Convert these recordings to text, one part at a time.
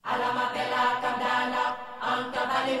Alamatela kandala, ang kabali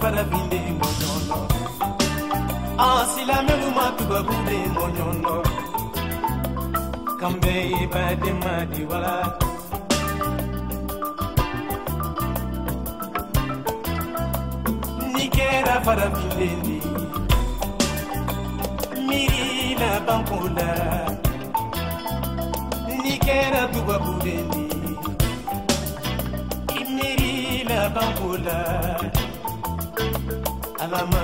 farafinden mɔɲɔnɔ an silamɛlu ma tubabuden mɔɲɔnɔ kan bɛɛ ye baden ma di wala ni kɛra farafinden di miiri laban ko la ni kɛra tubabuden di i laban ko la alama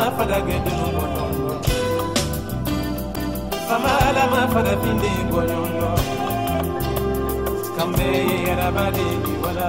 lama dunu mɔɲɔnɔ fama lama farafinden bɔɲɔnɔ kan bɛɛ ye adamaden di wala